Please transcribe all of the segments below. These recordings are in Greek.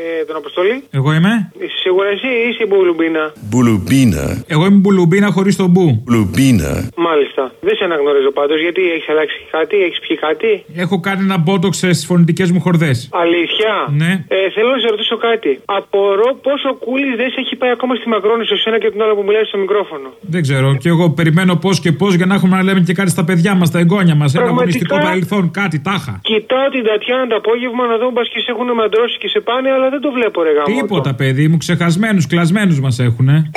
Ε, τον Αποστολή. Εγώ είμαι. Είσαι σίγουρα εσύ ή είσαι η Μπουλουμπίνα; Μπουλουμπίνα. Εγώ είμαι μπουλουμπίνα χωρίς τον μπου. Μπουλουμπίνα. Μάλιστα. Δεν σε αναγνωρίζω πάντως γιατί έχεις αλλάξει κάτι, έχεις πιει κάτι; Έχω κάνει ένα μπότοξ στι φωνητικές μου χορδές. Αλήθεια; Ναι. Ε, θέλω να σε ρωτήσω κάτι. Απορώ πόσο κούλι δεν σε έχει πάει ακόμα στη Μακρόνη σε σένα και τον άλλο που μιλάει στο μικρόφωνο. Δεν ξέρω. Και εγώ περιμένω πώς και πώς για να έχουμε να λέμε και κάτι στα παιδιά μας, στα εγγόνια μας. Ένα Πραγματικά. αγωνιστικό παρελθόν, κάτι τάχα. Κοιτάω την Τατιάνα το απόγευμα να δω μπα και σε έχουν μαντρώσει και σε πάνε, αλλά δεν το βλέπω ρε γάμο. Τίποτα, παιδί μου, ξεχασμένους, κλασμένους μας έχουνε.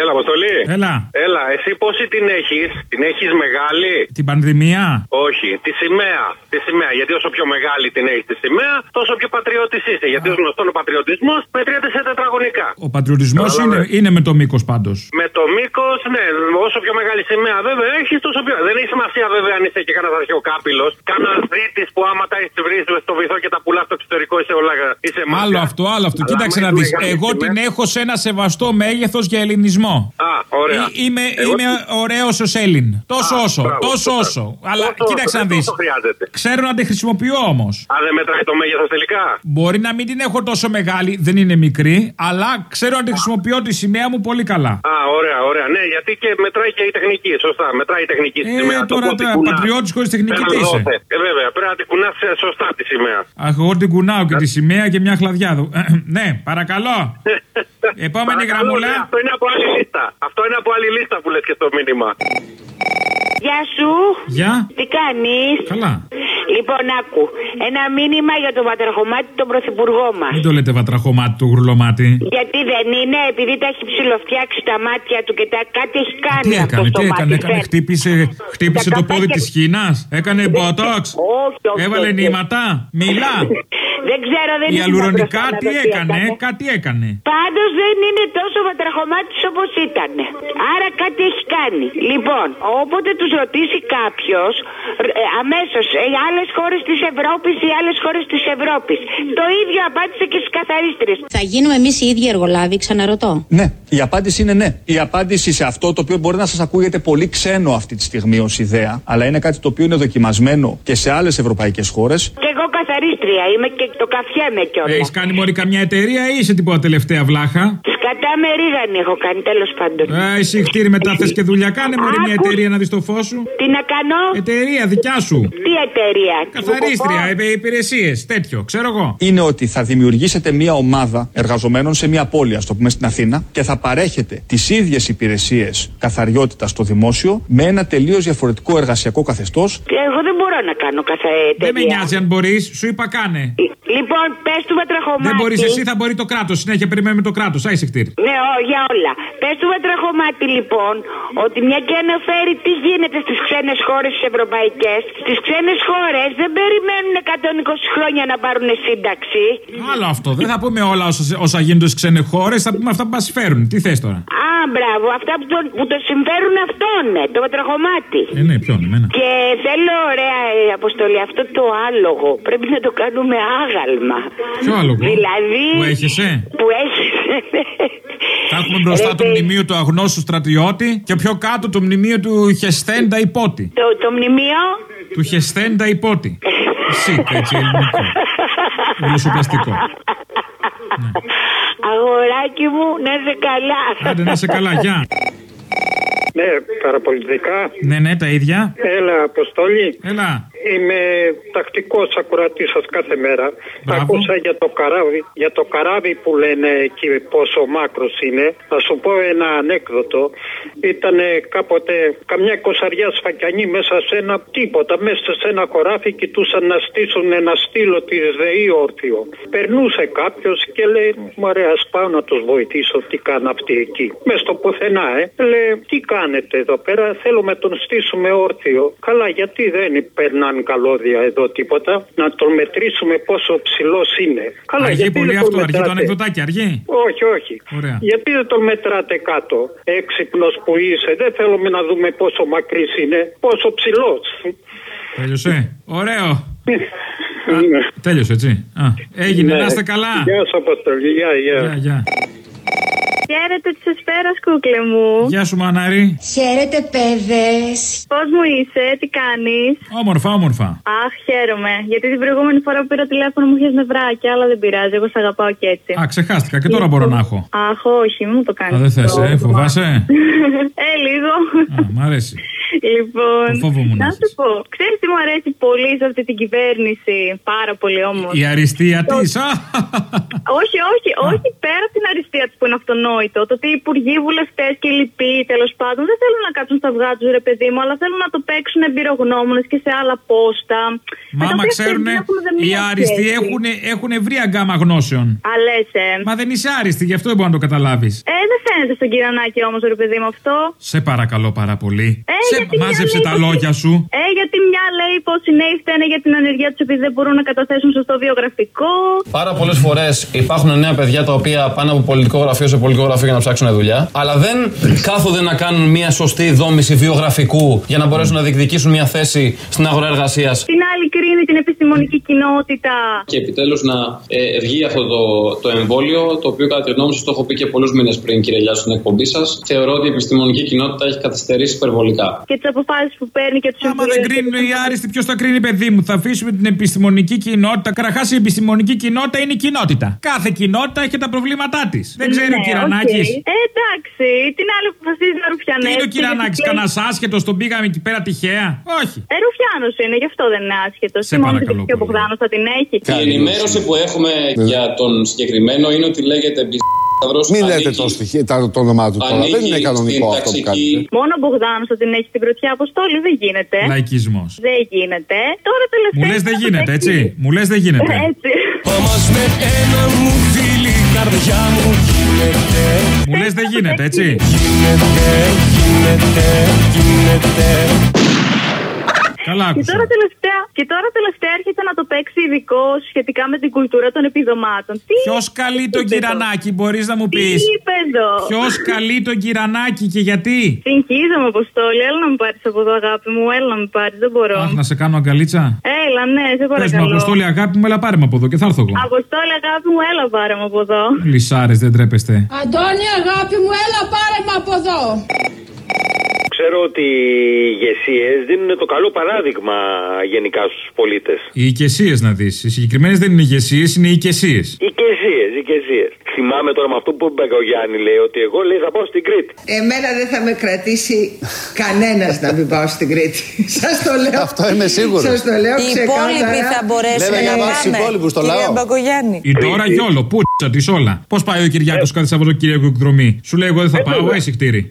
Έλα, Αποστολή. Έλα. Έλα, εσύ πόση την έχεις, την έχεις μεγάλη; Την πανδημία; Όχι, τη σημαία. Τη σημαία. Γιατί όσο πιο μεγάλη την έχεις τη σημαία, τόσο πιο πατριώτης είσαι. Γιατί ως γνωστόν ο πατριωτισμός μετριέται σε τετραγωνικά. Ο πατριωτισμός Καλά, είναι, ναι. είναι με το μήκος πάντως. Με το μήκος, ναι, όσο πιο μεγάλη σημαία βέβαια έχεις, τόσο πιο. Δεν έχει σημασία βέβαια αν είσαι και κανένας αρχαιοκάπηλος. Κανένας δίτης που άμα τα έχεις βρεις στο βυθό και τα πουλάς στο εξωτερικό είσαι όλα. Είσαι μάτια. Άλλο αυτό, άλλο αυτό. Αλλά Κοίταξε άμα να έχει δεις. μεγάλη Εγώ την σημαία- έχω σε ένα σεβαστό μέγεθος για ελληνισμό. Α, ωραία. Εί- Είμαι, Εγώ είμαι ωραίος ως Έλλην. Τόσο Α, όσο. μπράβο, τόσο σωστά. όσο. Αλλά Τόσο κοίταξε όσο, να δεν δεις. τόσο χρειάζεται. Ξέρω να τη χρησιμοποιώ όμως. Α, δεν μετράει το μέγεθος τελικά; Μπορεί να μην την έχω τόσο μεγάλη, δεν είναι μικρή, αλλά ξέρω να τη χρησιμοποιώ τη σημαία μου πολύ καλά. Α, ωραία, ωραία. Ναι, γιατί και μετράει και η τεχνική. Σωστά, μετράει η τεχνική στη Ε, σημαία. Το τώρα πότε τα κουνάς. πατριώτης χωρίς τεχνική Πέρα τι είσαι; δόθε. Ε, βέβαια, πρέπει να την κουνά σωστά τη σημαία. Αχ, εγώ την κουνάω και τη σημαία και μια χλαδιά. εδώ. ναι, παρακαλώ. Επόμενη Παρακαλώ, γραμμούλα. ναι, Αυτό είναι από άλλη λίστα. Αυτό είναι από άλλη λίστα που λες και στο μήνυμα. Γεια σου. Γεια. Τι κάνεις; Καλά. Λοιπόν, άκου. Ένα μήνυμα για τον Πατραχωμάτη, τον Πρωθυπουργό μας. Μην το λέτε βατραχωμάτι του γουρλωμάτι. Γιατί δεν είναι, επειδή τα έχει ψηλοφτιάξει τα μάτια του και τα κάτι έχει κάνει Τι αυτό έκανε, στο τι μάτι. έκανε, έκανε, φαίνεται. χτύπησε, χτύπησε Τα το πόδι καπάκια- της χίνας, έκανε μποτόξ, Όχι, όχι, έβαλε όχι. νήματα, μιλά. Δεν ξέρω, δεν Η ήμουν αλουρονικά μπροστά να τι δω έκανε, κάτι έκανε. Πάντως δεν είναι τόσο βατραχωμάτης όπως ήταν. Άρα κάτι έχει κάνει. Λοιπόν, όποτε τους ρωτήσει κάποιος, αμέσως οι άλλες χώρες της Ευρώπης, οι άλλες χώρες της Ευρώπης. Το ίδιο απάντησε και στι καθαρίστρες. Θα γίνουμε εμείς οι ίδιοι εργολάβοι, ξαναρωτώ. Ναι, η απάντηση είναι ναι. Η απάντηση σε αυτό το οποίο μπορεί να σας ακούγεται πολύ ξένο αυτή τη στιγμή ως ιδέα, αλλά είναι κάτι το οποίο είναι δοκιμασμένο και σε άλλες ευρωπαϊκές χώρες. Και εγώ καθαρίστρια είμαι και το καφιέμαι κιόλας. Έχεις κάνει μόλι καμιά εταιρεία ή είσαι τίποτα τελευταία βλάχα; Τη κατά μερίδανη έχω κάνει τέλος πάντων. Ε, εσύ χτύρι μετά θες και δουλειά. Κάνε μόλι μια Άκου. εταιρεία να δεις το φως σου. Τι να κάνω, Εταιρεία δικιά σου. τι εταιρεία; Καθαρίστρια, υπηρεσίες, τέτοιο, ξέρω εγώ. Είναι ότι θα δημιουργήσετε μια ομάδα εργαζομένων σε μια πόλη, ας το πούμε στην Αθήνα, και θα παρέχετε τις ίδιες υπηρεσίες καθαριότητας στο δημόσιο με ένα τελείως διαφορετικό εργασιακό καθεστώς. Εγώ δεν μπορώ να κάνω κάθε εταιρεία. Δεν με νοιάζει αν μπορείς, σου είπα κάνε. Λοιπόν, πες του Βατραχωμάτη. Δεν μπορείς εσύ, θα μπορεί το κράτος. Συνέχεια περιμένουμε το κράτος. Άισε χτύρι. Ναι, ό, για όλα. Πες του Βατραχωμάτη, λοιπόν, ότι μια και αναφέρει τι γίνεται στις ξένες χώρες τις ευρωπαϊκές. Στις ξένες χώρες δεν περιμένουν 120 χρόνια να πάρουν σύνταξη. Άλλο αυτό. Δεν θα πούμε όλα όσα, όσα γίνονται στις ξένες χώρες, θα πούμε αυτά που μας φέρουν. Τι θες τώρα; Α, μπράβο, αυτά που το, που το συμφέρουν αυτόν, ναι, το Βατραχωμάτη. Ε, ναι, ποιον, εμένα. Και θέλω, ωραία ε, αποστολή, αυτό το άλογο πρέπει να το κάνουμε άγαλμα. Ποιο άλλο Δηλαδή. Που έχεσαι. Που έχεσαι. Θα έχουμε μπροστά Ρε, το παιδί, μνημείο του αγνώστου στρατιώτη και πιο κάτω το μνημείο του Χεσθέντα Υπότη. Το, το μνημείο; Του Χεσθέντα Υπότη. Σικ, έτσι ελληνικό. Γλωσσοπλαστικό. Αγοράκι μου, να είσαι καλά. Άντε να σε καλά, γεια. Ναι, παραπολιτικά. Ναι, ναι, τα ίδια. Έλα, Αποστολή. Έλα. Είμαι τακτικός ακροατής σας κάθε μέρα. Μπράβο. Άκουσα για το, καράβι, για το καράβι που λένε εκεί πόσο μάκρος είναι. Θα σου πω ένα ανέκδοτο. Ήταν κάποτε καμιά κοσαριά σφακιανοί μέσα σε ένα τίποτα, μέσα σε ένα χωράφι κοιτούσαν να στήσουν ένα στήλο τη ΔΕΗ όρθιο. Περνούσε κάποιος και λέει: Μωρέ, ας πάω να τους βοηθήσω τι κάνουν αυτοί εκεί. Μες στο πουθενά, ε. Λέει: Τι κάνετε εδώ πέρα, θέλουμε τον στήσουμε όρθιο. Καλά, γιατί δεν περνάνε καλώδια εδώ τίποτα. Να τον μετρήσουμε πόσο ψηλός είναι. Καλά, Αργεί γιατί πολύ δεν αυτό, τον αργεί το μετράτε; ανεκδοτάκι, αργεί; Όχι, όχι. Ωραία. Γιατί δεν τον μετράτε κάτω. Έξυπνος που είσαι; Δεν θέλουμε να δούμε πόσο μακρύς είναι. Πόσο ψηλός. Τέλειωσε. Ωραίο. Α, τέλειωσε, έτσι. Α, έγινε, Ναι. να είστε καλά. Γεια σας, Αποστολή. Γεια, γεια. Γεια, γεια. Χαίρετε τη εσφαίρα, κούκλε μου. Γεια σου, Μανάρη. Χαίρετε, παιδες. Πώς μου είσαι, τι κάνεις; Όμορφα, όμορφα. Αχ, χαίρομαι. Γιατί την προηγούμενη φορά που πήρα τηλέφωνο μου είχες νευράκια, αλλά δεν πειράζει. Εγώ σ' αγαπάω και έτσι. Α, ξεχάστηκα και τώρα μπορώ να έχω. Αχ, όχι, μην μου το κάνεις. Α, δεν θες, ε, φοβάσαι; ε, λίγο. Α, μ' αρέσει. Λοιπόν, Το φόβο μου να να σου πω, ξέρεις τι μου αρέσει πολύ σε αυτή την κυβέρνηση. Πάρα πολύ όμως. Η αριστεία της. Όχι, όχι, όχι πέρα από την αριστεία της που είναι αυτονόητο. Το ότι οι υπουργοί, βουλευτές και οι λοιποί τέλος πάντων δεν θέλουν να κάτσουν στα αυγά τους, ρε παιδί μου, αλλά θέλουν να το παίξουν εμπειρογνώμονες και σε άλλα πόστα. Μα άμα ξέρουν, οι άριστοι έχουν, έχουν ευρία γκάμα γνώσεων. Αλέ, ε. Μα δεν είσαι άριστη, γι' αυτό δεν μπορεί να το καταλάβεις. Ε, δεν φαίνεται στον κυρανάκι όμως, ρε παιδί μου αυτό. Σε παρακαλώ πάρα πολύ. Ε, Σε γιατί μια μάζεψε λέει τα πως- λόγια σου. Ε, γιατί μια λέει πως οι νέοι φταίνε για την ανεργία τους επειδή δεν μπορούν να καταθέσουν σωστό βιογραφικό. Πάρα πολλές φορές υπάρχουν νέα παιδιά τα οποία πάνε από πολιτικό γραφείο σε πολιτικό γραφείο για να ψάξουν δουλειά, αλλά δεν κάθονται να κάνουν μια σωστή δόμηση βιογραφικού για να μπορέσουν να διεκδικήσουν μια θέση στην αγορά εργασίας. Την άλλη κρίνει την επιστημονική κοινότητα. Και επιτέλους να ε, βγει αυτό το, το εμβόλιο, το οποίο κατά τη γνώμη σας το έχω πει και πολλούς μήνες πριν, κύριε Λιά, στην εκπομπή σας. Θεωρώ ότι η επιστημονική κοινότητα έχει καθυστερήσει υπερβολικά. Και τις αποφάσεις που παίρνει και τους Άμα δεν κρίνουν οι άριστοι, ποιος θα κρίνει, παιδί μου. Θα αφήσουμε την επιστημονική κοινότητα. Καταρχάς, η επιστημονική κοινότητα είναι η κοινότητα. Κάθε κοινότητα έχει τα προβλήματά της. Δεν ξέρει ο Κυρανάκης. Ε, εντάξει, την άλλη που αποφασίζει να ρουφιανέσει. Τι είναι ο Κυρανάκης, κανένας άσχετος, τον πήγαμε εκεί πέρα τυχαία; Όχι. Ε, ρουφιάνος είναι, γι' αυτό δεν είναι άσχετος. Σε παρακαλώ Και ο Μπογδάνο θα την έχει. Η ενημέρωση που έχουμε για τον συγκεκριμένο είναι ότι λέγεται Μην λέτε το, στοιχείο, τα- το όνομά του τώρα. Δεν είναι κανονικό αυτό που κάνετε. Μόνο ο Μπογδάνο θα την έχει στην πρωτιά αποστόλη, δεν γίνεται. Λαϊκισμός. Δεν γίνεται. Τώρα τελευταία. Μου λες δεν γίνεται, έτσι; Μου λες δεν γίνεται. Έτσι. Όμως με ένα μου φίλη η καρδιά μου γίνεται. Μου λες δεν γίνεται, έτσι; Γίνεται, γίνεται, γίνεται. Καλά Και άκουσα. τώρα, τελευταία, και τώρα τελευταία έρχεται να το παίξει ειδικό σχετικά με την κουλτούρα των επιδομάτων. Τι Ποιος καλεί τον Κυρανάκη, μπορείς να μου πεις; Τι είπε εδώ; Ποιος καλεί τον Κυρανάκη και γιατί; Συγχύζομαι, Αποστόλη. Έλα να με πάρεις από εδώ, αγάπη μου. Έλα να με πάρεις. Δεν μπορώ. Αχ, να σε κάνω αγκαλίτσα; Έλα, ναι, σε Πες μου, παρακαλώ. Αποστόλη, αγάπη μου, έλα πάρε με από εδώ και θα έρθω εγώ. Αποστόλη, αγάπη μου, έλα πάρε με από εδώ. Λυσάρες, δεν τρέπεστε. Αντώνη, αγάπη μου, έλα πάρε με από εδώ. Ξέρω ότι οι ηγεσίες δίνουν το καλό παράδειγμα γενικά στους πολίτες. Οι οικεσίες να δεις. Οι συγκεκριμένες δεν είναι ηγεσίες, είναι οι οικεσίες. Οικεσίες, οικεσίες. Θυμάμαι τώρα με αυτό που είπε ο Γιάννη, λέει ότι εγώ λέει θα πάω στην Κρήτη. Εμένα δεν θα με κρατήσει κανένας να μην πάω στην Κρήτη. Σας το λέω. Αυτό είμαι σίγουρος. Σας το λέω Οι ξεκάθαρα. υπόλοιποι θα μπορέσουν Λέμε για να βάση πάνε. υπόλοιπους στο Κύριε λαό. Μπακογιάννη. Η τώρα γιόλο, πούτσα τη όλα. Πώς πάει ο Κυριάκος κάθε Σαββατοκύριακο εκδρομή; Σου λέει εγώ δεν θα πάω, εσύ κτήρι.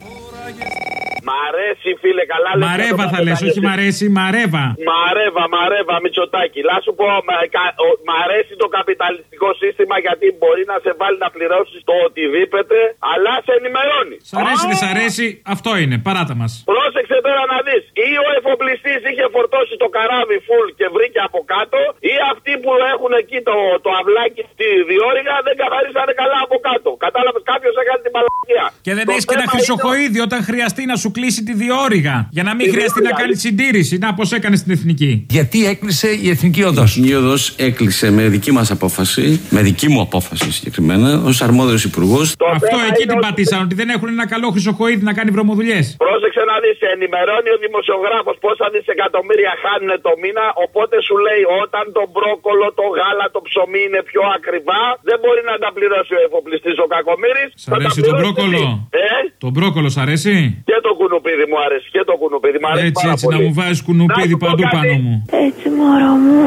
Μ' αρέσει, φίλε, καλά λες για Μαρέβα το θα λες, όχι μ' αρέσει, μαρέβα. Μαρέβα, μαρέβα, Μητσοτάκη. Να σου πω, μ' κα- ο- μ' αρέσει το καπιταλιστικό σύστημα γιατί μπορεί να σε βάλει να πληρώσεις το οτιδήποτε, αλλά σε ενημερώνει. Σ' αρέσει, δεν σ' αρέσει, αυτό είναι, παράτα μας. Πρόσεξε τώρα να δεις. Ή ο εφοπλιστής είχε φορτώσει το καράβι full και βρήκε από κάτω, ή αυτοί που έχουν εκεί το, το αυλάκι στη διόρυγα δεν καθαρίσανε καλά από κάτω. Κατάλαβες, κάποιος έκανε την παλακία. Και δεν Το έχεις και ένα θέμα χρυσοχοίδι όταν χρειαστεί να σου κλείσει τη διόρυγα. Για να μην Τη χρειαστεί να διόρυγα, κάνεις συντήρηση. Να πώς έκανες στην εθνική; Γιατί έκλεισε η Εθνική Οδός; Η Εθνική Οδός έκλεισε με δική μας απόφαση, με δική μου απόφαση συγκεκριμένα, ως αρμόδιος υπουργός. Αυτό εκεί την πατήσαν, ότι δεν έχουν ένα καλό χρυσοχοίδι να κάνει βρωμοδουλειές. Πρόσεξε να δεις, ενημερώνει ο δημοσιογράφος πόσα δισεκατομμύρια χάνουν το μήνα. Οπότε σου λέει όταν το μπρόκολο, το γάλα, το ψωμί είναι πιο ακριβά, δεν μπορεί να τα πληρώσει ο εφοπλιστής ο Κακομήρη. Σ' αρέσει το μπρόκολο; Ε, Το μπρόκολο σ' αρέσει; και το κουνουπίδι μου αρέσει. Και το κουνουπίδι μου αρέσει. Έτσι, πάρα έτσι, πολύ. να μου βάζεις κουνουπίδι Να σου πω παντού κάτι. πάνω μου. Έτσι, μωρό μου.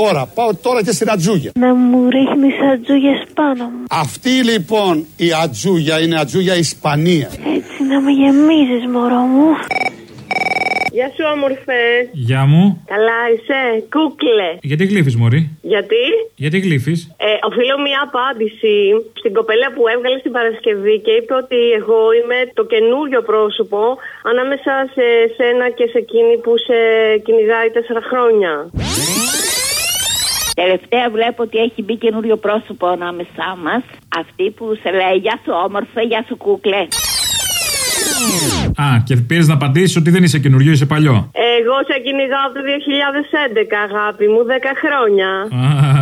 Τώρα, πάω τώρα και στην ατζούγια. Να μου ρίχνεις ατζούγες πάνω μου. Αυτή λοιπόν η ατζούγια είναι ατζούγια Ισπανίας. Έτσι να με γεμίζεις, μωρό μου. Γεια σου, όμορφε. Γεια μου. Καλά, είσαι. Κούκλε. Γιατί γλύφεις, Μωρή; Γιατί; Γιατί γλύφεις; Ε, οφείλω μία απάντηση στην κοπέλα που έβγαλε στην Παρασκευή και είπε ότι εγώ είμαι το καινούριο πρόσωπο ανάμεσα σε σένα και σε εκείνη που σε κυνηγάει τέσσερα χρόνια. Τελευταία βλέπω ότι έχει μπει καινούριο πρόσωπο ανάμεσά μας. Αυτή που σε λέει Γεια σου, όμορφε, γεια σου, κούκλε. Α, και πήρες να απαντήσεις ότι δεν είσαι καινούριο, είσαι παλιό. Εγώ σε κυνηγάω από το 2011, αγάπη μου, 10 χρόνια.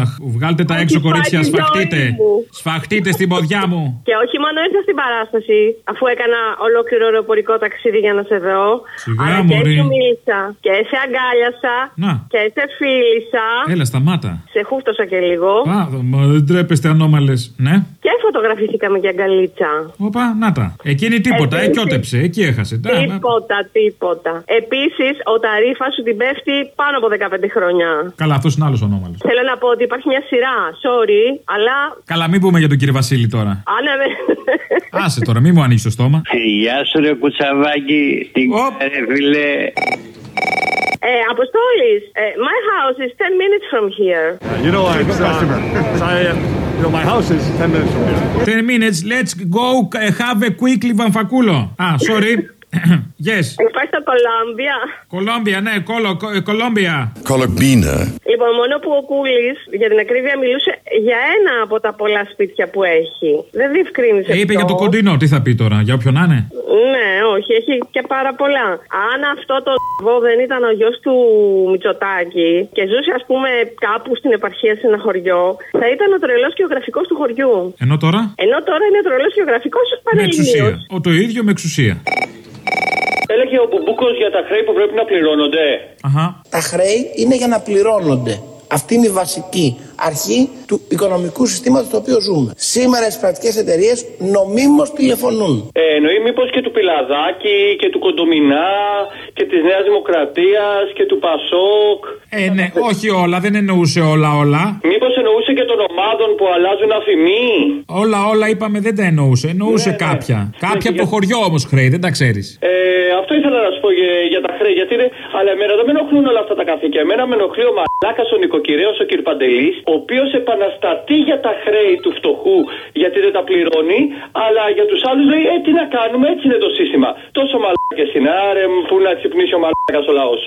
Αχ, βγάλτε τα Έχει έξω, φάει κορίτσια, τη ζωή σφαχτείτε. μου. Σφαχτείτε στην ποδιά μου. Και όχι μόνο ήρθα στην παράσταση, αφού έκανα ολόκληρο αεροπορικό ταξίδι για να σε δω. Σιγά, αλλά και μωρή. σου μίλησα. Και σε αγκάλιασα. Να. Και σε φίλησα. Έλα, σταμάτα. Σε χούφτωσα και λίγο. Α, μα δεν τρέπεστε ανώμαλες. Ναι. Και φωτογραφηθήκαμε και αγκαλίτσα. Όπα, να τα. Εκείνη τίποτα, Επίσης- εκιώτεψε, εκεί έχασε. Τα, να. Τίποτα, τίποτα. Επίσης, ο Ταρίφα σου την πέφτει πάνω από 15 χρόνια. Καλά, αυτός είναι άλλος ονόμαλος. Θέλω να πω ότι υπάρχει μια σειρά. Sorry, αλλά. Καλά, μην πούμε για τον κύριο Βασίλη τώρα. Αν ναι, Άσε τώρα, μην μου ανοίξεις το στόμα. Γεια σου ρε κουτσαβάκι, τι ρε φίλε. Ε, Αποστόλης, ε, my house is 10 minutes from here. You know, I'm a customer. I, uh, you know, my house is 10 minutes from here. 10 minutes, let's go uh, have a quickly βαμφακούλο. Α, sorry. yes. Υπάρχει το Κολάμπια. Κολόμπια, ναι, κολο, κο- Κολόμπια. Colorbina. Λοιπόν, μόνο που ο Κούλη, για την ακρίβεια, μιλούσε για ένα από τα πολλά σπίτια που έχει. Δεν διευκρίνησε. Ε, είπε ποιος. για το κοντινό, τι θα πει τώρα, για όποιον να είναι; Ναι, όχι, έχει και πάρα πολλά. Αν αυτό το βό δεν ήταν ο γιος του Μητσοτάκη και ζούσε, ας πούμε, κάπου στην επαρχία σε ένα χωριό, θα ήταν ο τρελός και ο γραφικό του χωριού. Ενώ τώρα, Ενώ τώρα είναι τρελός και ο γραφικό με πανελληνίος. εξουσία. Ο το ίδιο με εξουσία. Έλεγε ο Μπουμπούκος για τα χρέη που πρέπει να πληρώνονται. Αχα. Τα χρέη είναι για να πληρώνονται. Αυτή είναι η βασική αρχή του οικονομικού συστήματος στο οποίο ζούμε. Σήμερα οι κρατικές εταιρείες νομίμως τηλεφωνούν. Ε, εννοεί μήπως και του Πιλαδάκη και του Κοντομινά και της Νέας Δημοκρατίας και του Πασόκ. Ε, ναι, όχι όλα, δεν εννοούσε όλα όλα. Μήπως εννοούσε και των ομάδων που αλλάζουν αφημί; Όλα, όλα είπαμε δεν τα εννοούσε. Εννοούσε κάποια. Κάποια από το χωριό όμως χρέη, δεν τα ξέρεις. Ε, αυτό ήθελα να σου πω για, για τα χρέη. Γιατί είναι, αλλά εμένα δεν με ενοχλούν όλα αυτά τα καθήκια. Εμένα με ενοχλεί ο μαλάκας ο νοικοκυρέο ο κ. Παντελής, ο οποίος επαναστατεί για τα χρέη του φτωχού γιατί δεν τα πληρώνει, αλλά για τους άλλους λέει: Ε, τι να κάνουμε, έτσι είναι το σύστημα. Τόσο μαλάκες είναι, άρε, που να ξυπνήσει ο μαλάκας ο λαός.